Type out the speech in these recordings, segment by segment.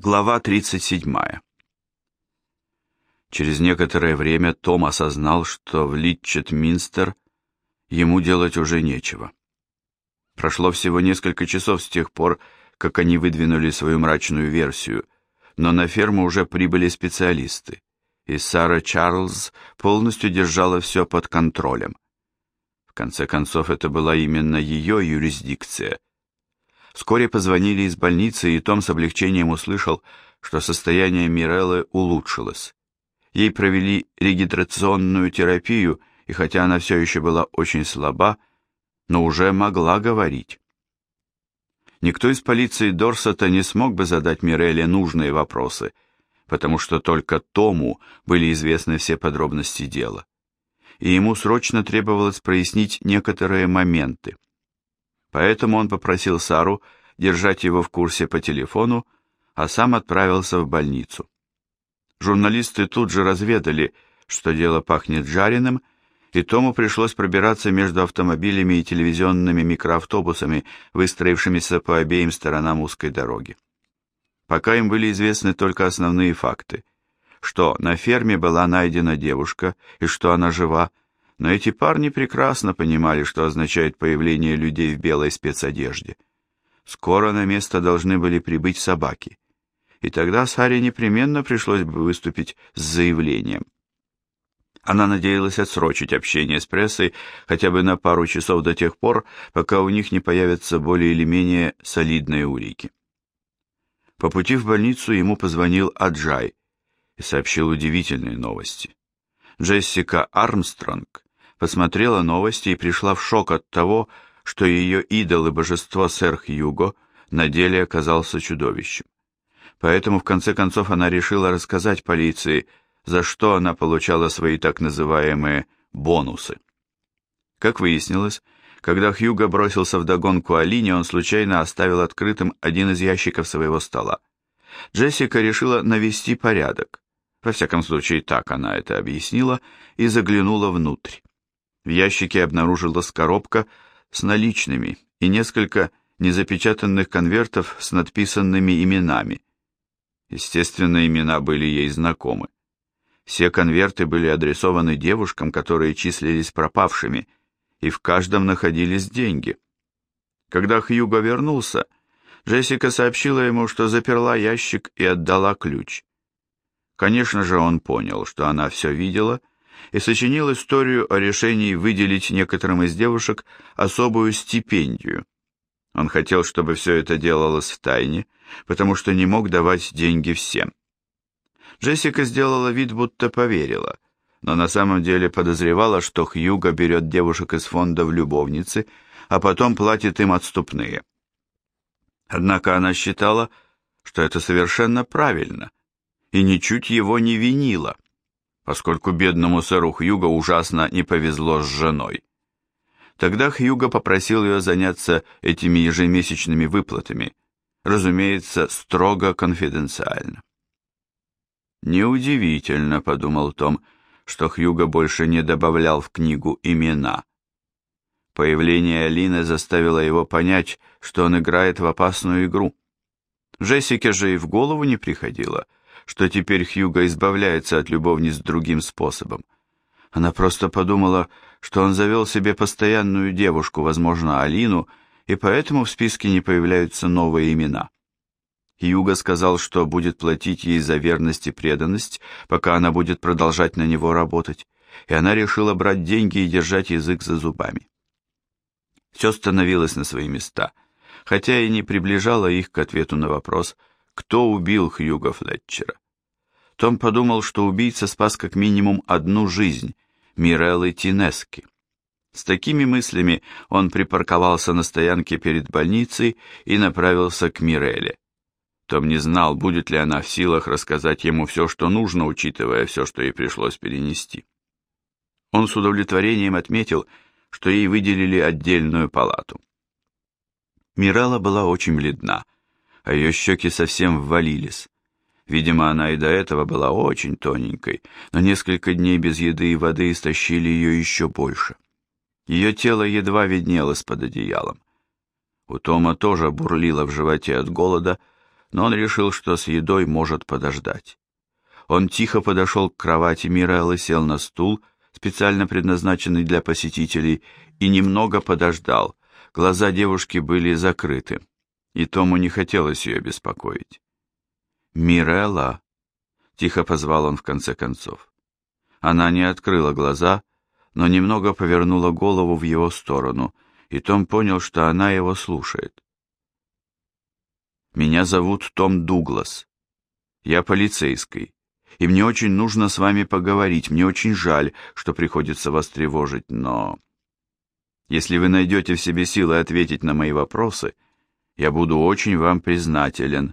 Глава 37. Через некоторое время Том осознал, что в Литчет-Минстер ему делать уже нечего. Прошло всего несколько часов с тех пор, как они выдвинули свою мрачную версию, но на ферму уже прибыли специалисты, и Сара Чарльз полностью держала все под контролем. В конце концов, это была именно ее юрисдикция – Вскоре позвонили из больницы, и Том с облегчением услышал, что состояние Миреллы улучшилось. Ей провели регидрационную терапию, и хотя она все еще была очень слаба, но уже могла говорить. Никто из полиции Дорсета не смог бы задать Мирелле нужные вопросы, потому что только Тому были известны все подробности дела. И ему срочно требовалось прояснить некоторые моменты. Поэтому он попросил Сару держать его в курсе по телефону, а сам отправился в больницу. Журналисты тут же разведали, что дело пахнет жареным, и Тому пришлось пробираться между автомобилями и телевизионными микроавтобусами, выстроившимися по обеим сторонам узкой дороги. Пока им были известны только основные факты, что на ферме была найдена девушка и что она жива, но эти парни прекрасно понимали, что означает появление людей в белой спецодежде. Скоро на место должны были прибыть собаки, и тогда Саре непременно пришлось бы выступить с заявлением. Она надеялась отсрочить общение с прессой хотя бы на пару часов до тех пор, пока у них не появятся более или менее солидные улики. По пути в больницу ему позвонил Аджай и сообщил удивительные новости. Джессика Армстронг посмотрела новости и пришла в шок от того, что ее идол и божество сэр Хьюго на деле оказался чудовищем. Поэтому в конце концов она решила рассказать полиции, за что она получала свои так называемые бонусы. Как выяснилось, когда Хьюго бросился в догонку Алине, он случайно оставил открытым один из ящиков своего стола. Джессика решила навести порядок. Во всяком случае, так она это объяснила и заглянула внутрь. В ящике обнаружилась коробка с наличными и несколько незапечатанных конвертов с надписанными именами. Естественно, имена были ей знакомы. Все конверты были адресованы девушкам, которые числились пропавшими, и в каждом находились деньги. Когда Хьюго вернулся, Джессика сообщила ему, что заперла ящик и отдала ключ. Конечно же, он понял, что она все видела и сочинил историю о решении выделить некоторым из девушек особую стипендию. Он хотел, чтобы все это делалось в тайне, потому что не мог давать деньги всем. Джессика сделала вид, будто поверила, но на самом деле подозревала, что Хьюго берет девушек из фонда в любовницы, а потом платит им отступные. Однако она считала, что это совершенно правильно, и ничуть его не винила поскольку бедному сэру Хьюго ужасно не повезло с женой. Тогда Хьюго попросил ее заняться этими ежемесячными выплатами, разумеется, строго конфиденциально. «Неудивительно», — подумал Том, — что Хьюго больше не добавлял в книгу имена. Появление Алины заставило его понять, что он играет в опасную игру. Джессике же и в голову не приходило — что теперь Хьюго избавляется от любовниц другим способом. Она просто подумала, что он завел себе постоянную девушку, возможно, Алину, и поэтому в списке не появляются новые имена. Хьюго сказал, что будет платить ей за верность и преданность, пока она будет продолжать на него работать, и она решила брать деньги и держать язык за зубами. Все становилось на свои места, хотя и не приближало их к ответу на вопрос – кто убил Хьюга Флетчера. Том подумал, что убийца спас как минимум одну жизнь – Миреллы Тинески. С такими мыслями он припарковался на стоянке перед больницей и направился к Мирелле. Том не знал, будет ли она в силах рассказать ему все, что нужно, учитывая все, что ей пришлось перенести. Он с удовлетворением отметил, что ей выделили отдельную палату. Мирелла была очень бледна – а ее щеки совсем ввалились. Видимо, она и до этого была очень тоненькой, но несколько дней без еды и воды истощили ее еще больше. Ее тело едва виднелось под одеялом. У Тома тоже бурлило в животе от голода, но он решил, что с едой может подождать. Он тихо подошел к кровати Миреллы, сел на стул, специально предназначенный для посетителей, и немного подождал. Глаза девушки были закрыты, и Тому не хотелось ее беспокоить. «Мирелла!» — тихо позвал он в конце концов. Она не открыла глаза, но немного повернула голову в его сторону, и Том понял, что она его слушает. «Меня зовут Том Дуглас. Я полицейский, и мне очень нужно с вами поговорить. Мне очень жаль, что приходится вас тревожить, но... Если вы найдете в себе силы ответить на мои вопросы, я буду очень вам признателен».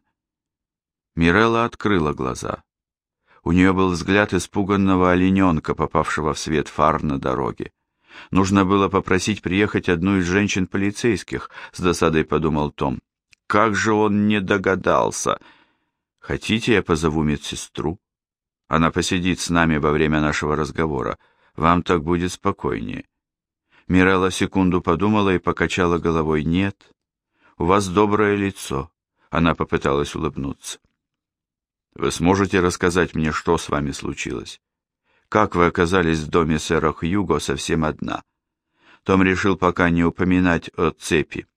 Мирелла открыла глаза. У нее был взгляд испуганного олененка, попавшего в свет фар на дороге. Нужно было попросить приехать одну из женщин-полицейских, с досадой подумал Том. Как же он не догадался! Хотите, я позову медсестру? Она посидит с нами во время нашего разговора. Вам так будет спокойнее. Мирелла секунду подумала и покачала головой. Нет, у вас доброе лицо. Она попыталась улыбнуться. Вы сможете рассказать мне, что с вами случилось? Как вы оказались в доме сэра Хьюго совсем одна? Том решил пока не упоминать о цепи.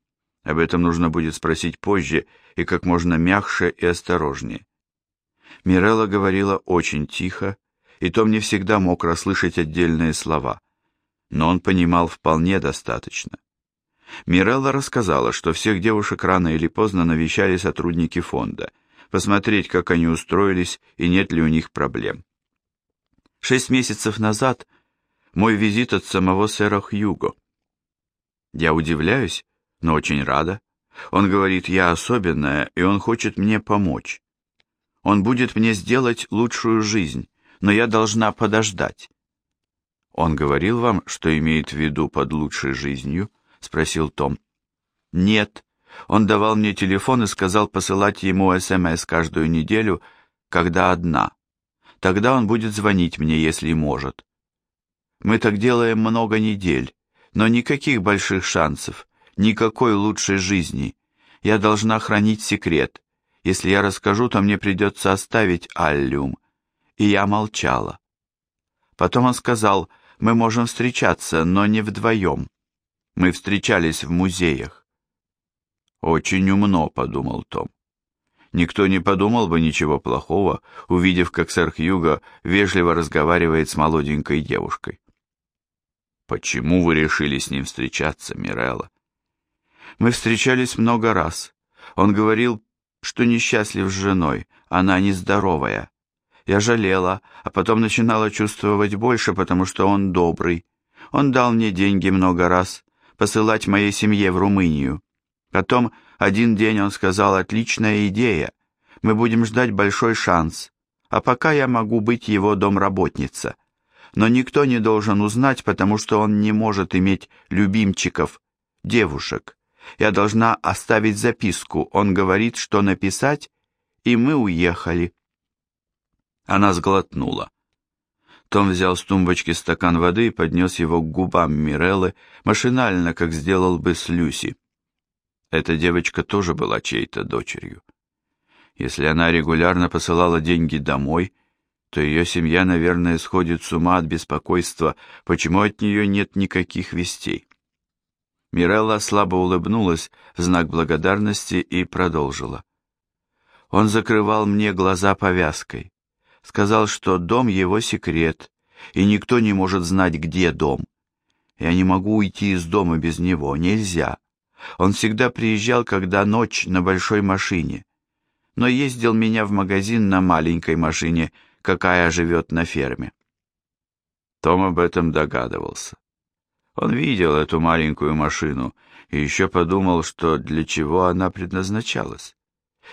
Об этом нужно будет спросить позже и как можно мягче и осторожнее. Мирелла говорила очень тихо, и Том не всегда мог расслышать отдельные слова, но он понимал вполне достаточно. Мирелла рассказала, что всех девушек рано или поздно навещали сотрудники фонда – посмотреть, как они устроились и нет ли у них проблем. Шесть месяцев назад мой визит от самого сэра Хьюго. Я удивляюсь, но очень рада. Он говорит, я особенная, и он хочет мне помочь. Он будет мне сделать лучшую жизнь, но я должна подождать. Он говорил вам, что имеет в виду под лучшей жизнью? Спросил Том. Нет, он давал мне телефон и сказал посылать ему СМС каждую неделю, когда одна. Тогда он будет звонить мне, если может. Мы так делаем много недель, но никаких больших шансов, никакой лучшей жизни. Я должна хранить секрет. Если я расскажу, то мне придется оставить Аллиум. И я молчала. Потом он сказал, мы можем встречаться, но не вдвоем. Мы встречались в музеях. «Очень умно», — подумал Том. Никто не подумал бы ничего плохого, увидев, как сэр Хьюго вежливо разговаривает с молоденькой девушкой. «Почему вы решили с ним встречаться, Мирелла?» «Мы встречались много раз. Он говорил, что несчастлив с женой, она нездоровая. Я жалела, а потом начинала чувствовать больше, потому что он добрый. Он дал мне деньги много раз, посылать моей семье в Румынию. Потом один день он сказал «Отличная идея, мы будем ждать большой шанс, а пока я могу быть его домработница». Но никто не должен узнать, потому что он не может иметь любимчиков, девушек. Я должна оставить записку, он говорит, что написать, и мы уехали. Она сглотнула. Том взял с тумбочки стакан воды и поднес его к губам Миреллы, машинально, как сделал бы с Люси. Эта девочка тоже была чьей-то дочерью. Если она регулярно посылала деньги домой, то ее семья, наверное, сходит с ума от беспокойства, почему от нее нет никаких вестей. Мирелла слабо улыбнулась в знак благодарности и продолжила. Он закрывал мне глаза повязкой. Сказал, что дом его секрет, и никто не может знать, где дом. Я не могу уйти из дома без него, нельзя. Он всегда приезжал, когда ночь на большой машине, но ездил меня в магазин на маленькой машине, какая живет на ферме. Том об этом догадывался. Он видел эту маленькую машину и еще подумал, что для чего она предназначалась.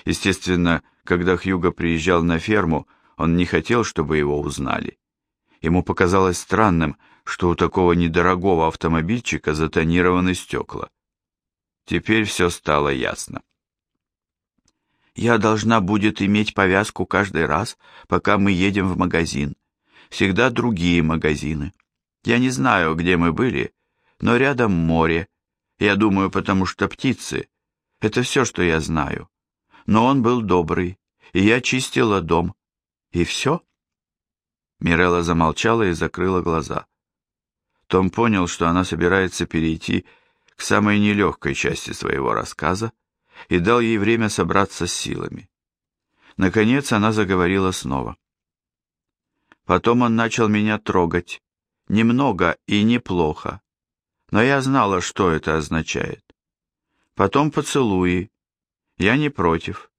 Естественно, когда Хьюго приезжал на ферму, он не хотел, чтобы его узнали. Ему показалось странным, что у такого недорогого автомобильчика затонированы стекла. Теперь все стало ясно. Я должна будет иметь повязку каждый раз, пока мы едем в магазин. Всегда другие магазины. Я не знаю, где мы были, но рядом море. Я думаю, потому что птицы. Это все, что я знаю. но он был добрый, и я чистила дом. И все?» Мирелла замолчала и закрыла глаза. Том понял, что она собирается перейти к самой нелегкой части своего рассказа, и дал ей время собраться с силами. Наконец она заговорила снова. Потом он начал меня трогать. Немного и неплохо. Но я знала, что это означает. Потом поцелуи. Я не против.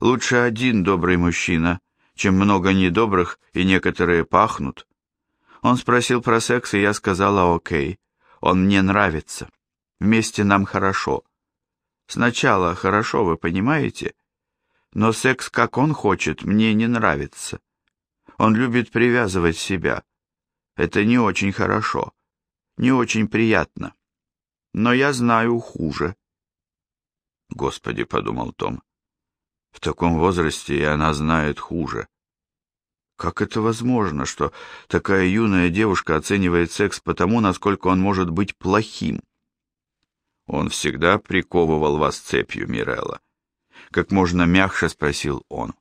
Лучше один добрый мужчина, чем много недобрых, и некоторые пахнут. Он спросил про секс, и я сказала «Окей, он мне нравится. Вместе нам хорошо». Сначала хорошо, вы понимаете? Но секс, как он хочет, мне не нравится. Он любит привязывать себя. Это не очень хорошо, не очень приятно. Но я знаю хуже. Господи, подумал Том, в таком возрасте и она знает хуже. Как это возможно, что такая юная девушка оценивает секс потому, насколько он может быть плохим? Он всегда приковывал вас цепью, Мирелла. Как можно мягче спросил он.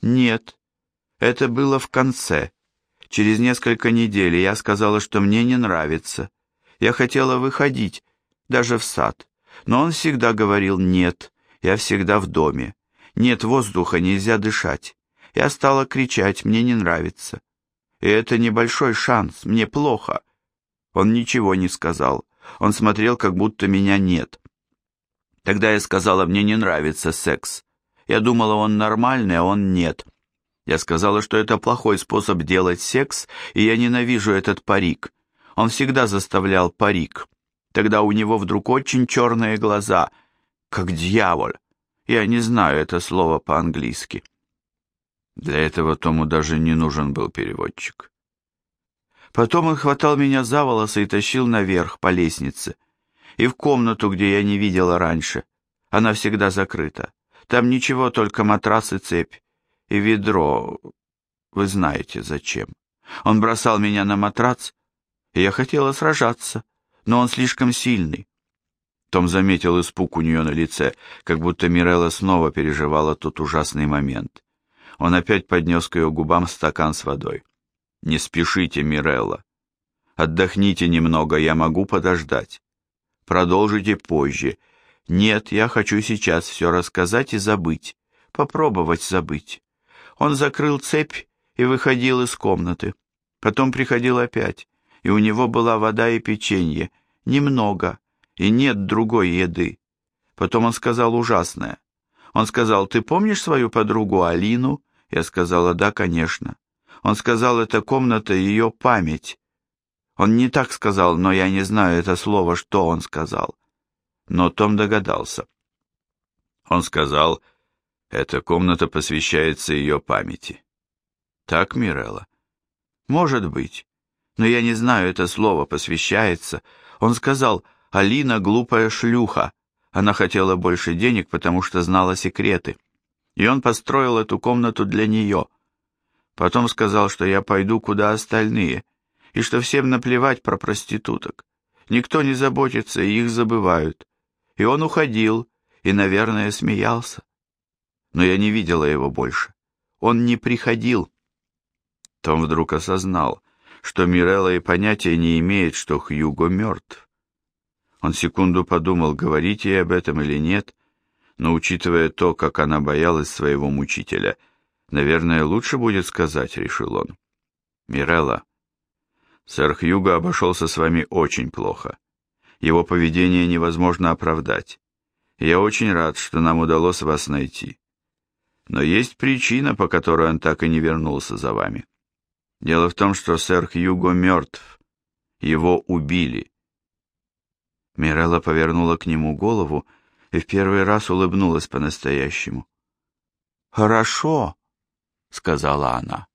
Нет, это было в конце. Через несколько недель я сказала, что мне не нравится. Я хотела выходить, даже в сад. Но он всегда говорил «нет», я всегда в доме. Нет воздуха, нельзя дышать. Я стала кричать, мне не нравится. И это небольшой шанс, мне плохо. Он ничего не сказал. Он смотрел, как будто меня нет. Тогда я сказала, мне не нравится секс. Я думала, он нормальный, а он нет. Я сказала, что это плохой способ делать секс, и я ненавижу этот парик. Он всегда заставлял парик. Тогда у него вдруг очень черные глаза, как дьявол. Я не знаю это слово по-английски. Для этого Тому даже не нужен был переводчик. Потом он хватал меня за волосы и тащил наверх по лестнице. И в комнату, где я не видела раньше. Она всегда закрыта. Там ничего, только матрас и цепь. И ведро. Вы знаете, зачем. Он бросал меня на матрац, и я хотела сражаться, но он слишком сильный. Том заметил испуг у нее на лице, как будто Мирелла снова переживала тот ужасный момент. Он опять поднес к ее губам стакан с водой. «Не спешите, Мирелла. Отдохните немного, я могу подождать. Продолжите позже. Нет, я хочу сейчас все рассказать и забыть. Попробовать забыть». Он закрыл цепь и выходил из комнаты. Потом приходил опять, и у него была вода и печенье. Немного, и нет другой еды. Потом он сказал ужасное. Он сказал, ты помнишь свою подругу Алину? Я сказала, да, конечно. Он сказал, это комната ее память. Он не так сказал, но я не знаю это слово, что он сказал. Но Том догадался. Он сказал, эта комната посвящается ее памяти. Так, Мирелла? Может быть. Но я не знаю это слово «посвящается». Он сказал, Алина глупая шлюха. Она хотела больше денег, потому что знала секреты и он построил эту комнату для нее. Потом сказал, что я пойду, куда остальные, и что всем наплевать про проституток. Никто не заботится, и их забывают. И он уходил, и, наверное, смеялся. Но я не видела его больше. Он не приходил. Том вдруг осознал, что Мирелла и понятия не имеет, что Хьюго мертв. Он секунду подумал, говорить ей об этом или нет, но учитывая то, как она боялась своего мучителя, наверное, лучше будет сказать, решил он. Мирелла, сэр Хьюго обошелся с вами очень плохо. Его поведение невозможно оправдать. Я очень рад, что нам удалось вас найти. Но есть причина, по которой он так и не вернулся за вами. Дело в том, что сэр Хьюго мертв. Его убили. Мирелла повернула к нему голову, и в первый раз улыбнулась по-настоящему. «Хорошо», — сказала она.